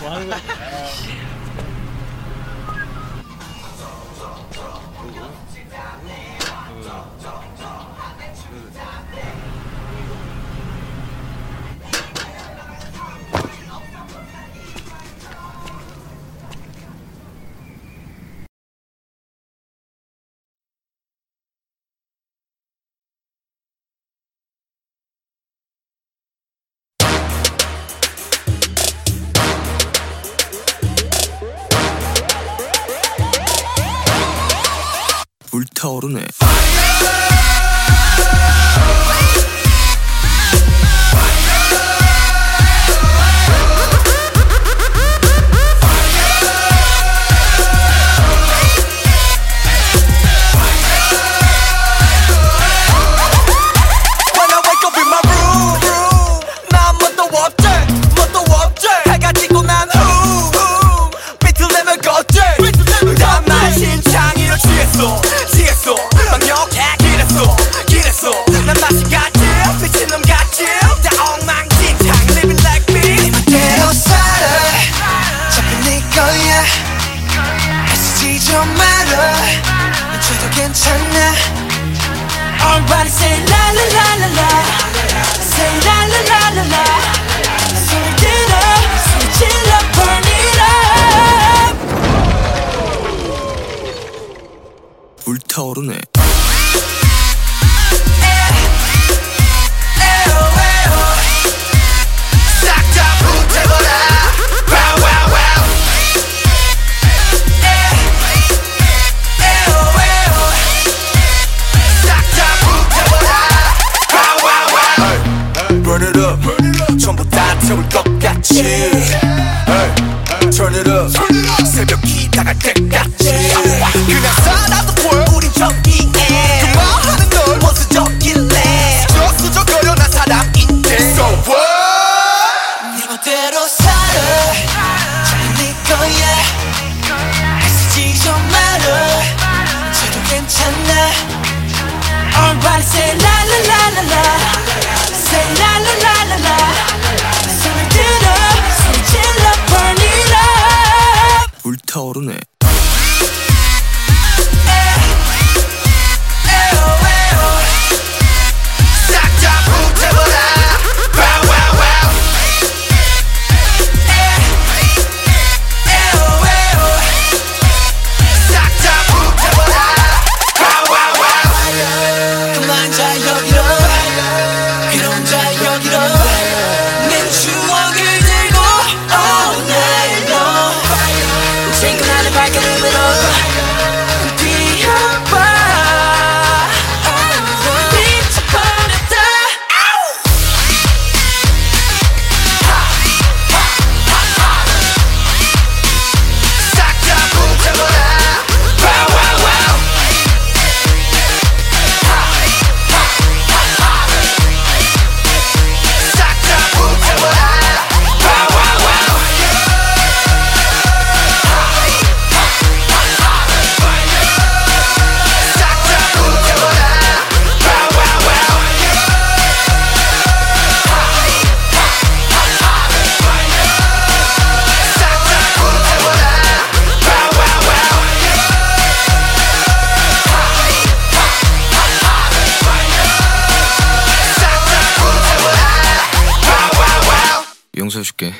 뭐 하는 거야? 불타 오르네. 거야 애쓰지 좀 말아 이제도 괜찮아 Everybody say la la la la la Say la la la la la 소리 들어 소리 질러 burn it up 불타오르네. Burn it up. 전부 다 태울 것 같이. Turn it up. 새벽이 다갈 때까지. 그냥 살아도 보여 우린 저기에. 그만하는 널 원수적일래. 수적수적거려 난 사람인데. So what? 네 멋대로 살아. 잘네 거야 용서해줄게.